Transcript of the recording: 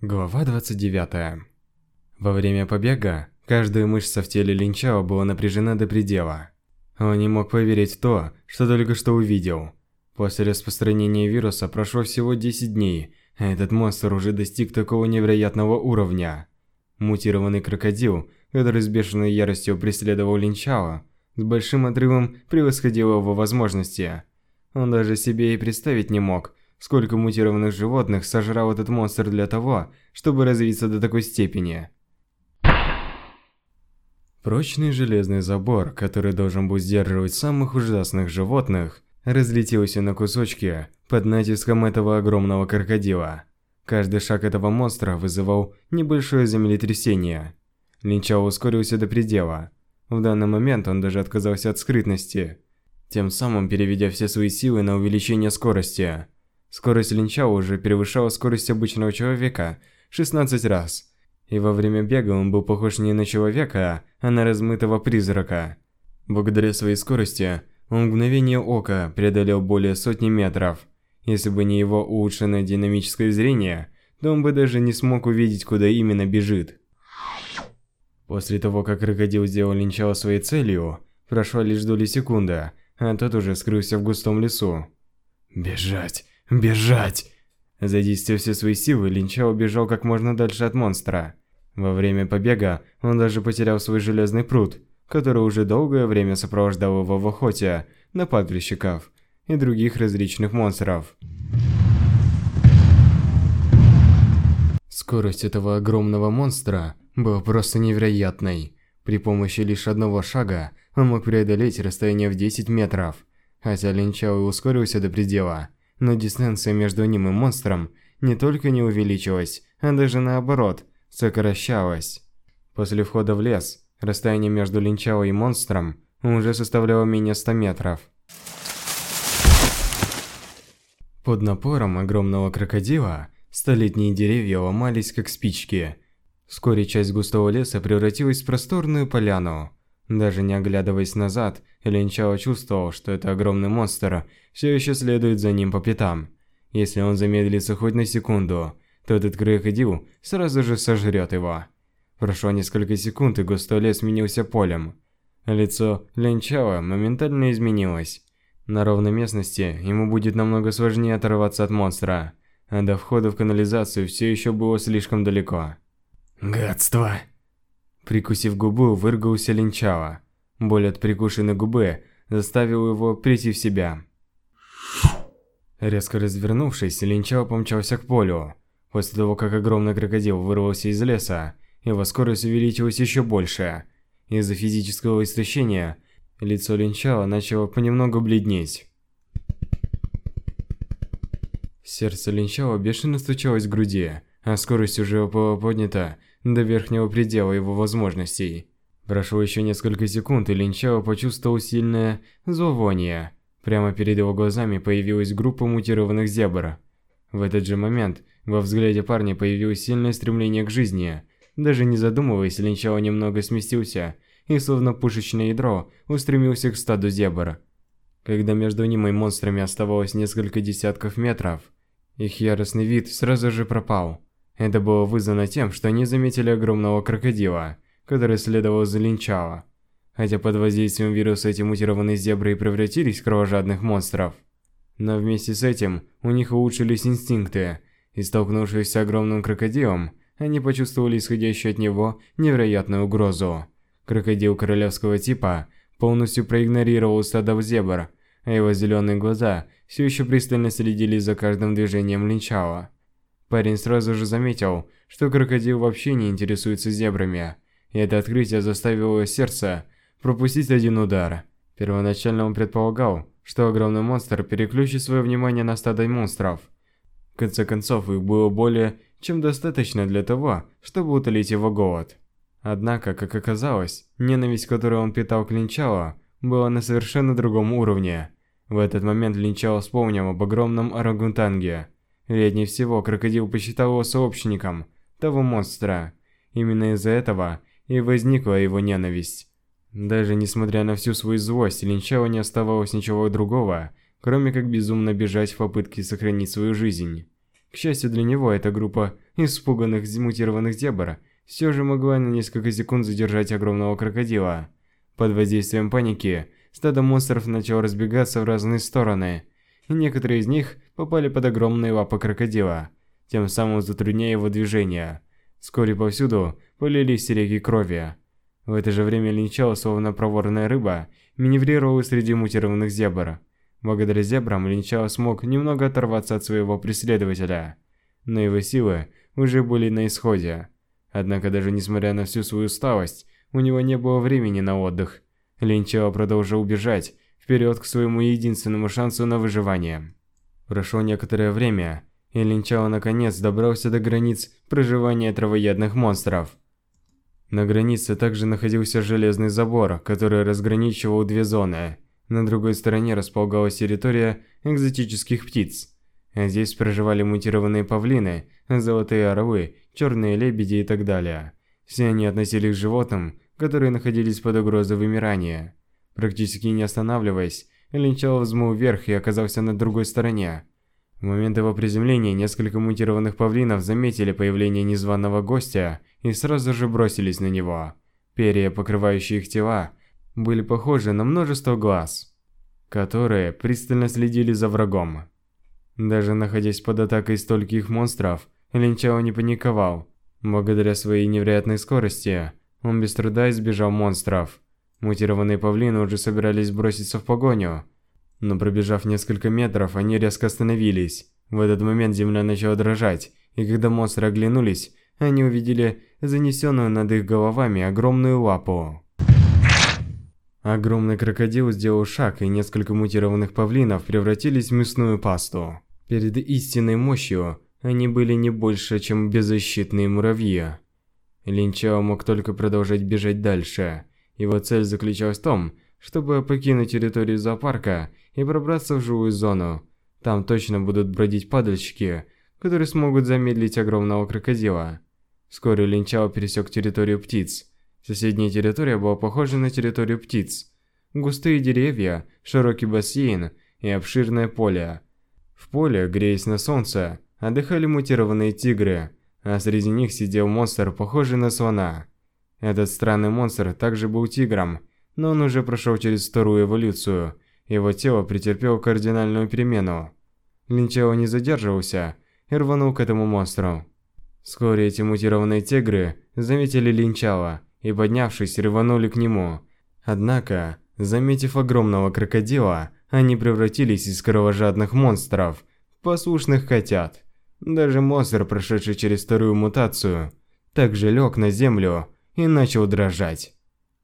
Глава 29. Во время побега, каждая мышца в теле Линчао была напряжена до предела. Он не мог поверить в то, что только что увидел. После распространения вируса прошло всего 10 дней, а этот монстр уже достиг такого невероятного уровня. Мутированный крокодил, который с бешеной яростью преследовал Линчао, с большим отрывом превосходил его возможности. Он даже себе и представить не мог, сколько мутированных животных сожрал этот монстр для того, чтобы развиться до такой степени. Прочный железный забор, который должен был сдерживать самых ужасных животных, разлетелся на кусочки под натиском этого огромного крокодила. Каждый шаг этого монстра вызывал небольшое землетрясение. Линчао ускорился до предела. В данный момент он даже отказался от скрытности, тем самым переведя все свои силы на увеличение скорости. Скорость Линчао уже превышала скорость обычного человека 16 раз, и во время бега он был похож не на человека, а на размытого призрака. Благодаря своей скорости, он в мгновение ока преодолел более сотни метров. Если бы не его улучшенное динамическое зрение, то он бы даже не смог увидеть, куда именно бежит. После того, как крокодил сделал Линчао своей целью, прошла лишь доли секунды, а тот уже скрылся в густом лесу. «Бежать! Бежать!» Задействуя все свои силы, Линчао бежал как можно дальше от монстра. Во время побега он даже потерял свой железный пруд, который уже долгое время сопровождал его в охоте на падальщиков и других различных монстров. Скорость этого огромного монстра была просто невероятной. При помощи лишь одного шага он мог преодолеть расстояние в 10 метров. Хотя Линчао и ускорился до предела, но дистанция между ним и монстром не только не увеличилась, а даже наоборот, сокращалась. После входа в лес, расстояние между Линчао и монстром уже составляло менее 100 метров. Под напором огромного крокодила столетние деревья ломались как спички. Вскоре часть густого леса превратилась в просторную поляну. Даже не оглядываясь назад, Линчао чувствовал, что это огромный монстр все еще следует за ним по пятам. Если он замедлится хоть на секунду, то этот крокодил сразу же сожрет его. Прошло несколько секунд, и густой лес сменился полем. Лицо Линчао моментально изменилось. На ровной местности ему будет намного сложнее оторваться от монстра, а до входа в канализацию все еще было слишком далеко. «Гадство!» Прикусив губу, выргался Линчао. Боль от прикушенной губы заставила его прийти в себя. Резко развернувшись, Линчао помчался к полю. После того, как огромный крокодил вырвался из леса, его скорость увеличилась еще больше. Из-за физического истощения, лицо Линчао начало понемногу бледнеть. Сердце Линчао бешено стучалось в груди, а скорость уже была поднята до верхнего предела его возможностей. Прошло еще несколько секунд, и Линчао почувствовал сильное зловоние. Прямо перед его глазами появилась группа мутированных зебр. В этот же момент во взгляде парня появилось сильное стремление к жизни. Даже не задумываясь, Линчао немного сместился и, словно пушечное ядро, устремился к стаду зебр. Когда между ним и монстрами оставалось несколько десятков метров, их яростный вид сразу же пропал. Это было вызвано тем, что они заметили огромного крокодила, который следовал за Линчао. Хотя под воздействием вируса эти мутированные зебры и превратились в кровожадных монстров. Но вместе с этим у них улучшились инстинкты, и столкнувшись с огромным крокодилом, они почувствовали исходящую от него невероятную угрозу. Крокодил королевского типа полностью проигнорировал стадо зебр, а его зеленые глаза все еще пристально следили за каждым движением Линчао. Парень сразу же заметил, что крокодил вообще не интересуется зебрами, и это открытие заставило сердце пропустить один удар. Первоначально он предполагал, что огромный монстр переключит свое внимание на стадо монстров. В конце концов, их было более чем достаточно для того, чтобы утолить его голод. Однако, как оказалось, ненависть, которую он питал к Линчао, была на совершенно другом уровне. В этот момент Линчао вспомнил об огромном орангутанге – Вероятнее всего, крокодил посчитал его сообщником того монстра. Именно из-за этого и возникла его ненависть. Даже несмотря на всю свою злость, Линчао не оставалось ничего другого, кроме как безумно бежать в попытке сохранить свою жизнь. К счастью для него, эта группа испуганных мутированных зебр все же могла на несколько секунд задержать огромного крокодила. Под воздействием паники стадо монстров начало разбегаться в разные стороны, и некоторые из них попали под огромные лапы крокодила, тем самым затрудняя его движение. Вскоре повсюду полились реки крови. В это же время Линчао, словно проворная рыба, маневрировал среди мутированных зебр. Благодаря зебрам Линчао смог немного оторваться от своего преследователя, но его силы уже были на исходе. Однако даже несмотря на всю свою усталость, у него не было времени на отдых. Линчао продолжил бежать вперед к своему единственному шансу на выживание. Прошло некоторое время, и Линчао наконец добрался до границ проживания травоядных монстров. На границе также находился железный забор, который разграничивал две зоны. На другой стороне располагалась территория экзотических птиц. Здесь проживали мутированные павлины, золотые орлы, черные лебеди и так далее. Все они относились к животным, которые находились под угрозой вымирания. Практически не останавливаясь, Линчао взмыл вверх и оказался на другой стороне. В момент его приземления несколько мутированных павлинов заметили появление незваного гостя и сразу же бросились на него. Перья, покрывающие их тела, были похожи на множество глаз, которые пристально следили за врагом. Даже находясь под атакой стольких монстров, Линчао не паниковал. Благодаря своей невероятной скорости, он без труда избежал монстров. Мутированные павлины уже собирались броситься в погоню, но пробежав несколько метров, они резко остановились. В этот момент земля начала дрожать, и когда монстры оглянулись, они увидели занесенную над их головами огромную лапу. Огромный крокодил сделал шаг, и несколько мутированных павлинов превратились в мясную пасту. Перед истинной мощью они были не больше, чем беззащитные муравьи. Линчао мог только продолжать бежать дальше. Его цель заключалась в том, чтобы покинуть территорию зоопарка и пробраться в живую зону. Там точно будут бродить падальщики, которые смогут замедлить огромного крокодила. Вскоре Линчао пересек территорию птиц. Соседняя территория была похожа на территорию птиц. Густые деревья, широкий бассейн и обширное поле. В поле, греясь на солнце, отдыхали мутированные тигры, а среди них сидел монстр, похожий на слона. Этот странный монстр также был тигром, но он уже прошел через вторую эволюцию, его тело претерпело кардинальную перемену. Линчао не задерживался и рванул к этому монстру. Вскоре эти мутированные тигры заметили Линчао и, поднявшись, рванули к нему. Однако, заметив огромного крокодила, они превратились из кровожадных монстров в послушных котят. Даже монстр, прошедший через вторую мутацию, также лег на землю и начал дрожать.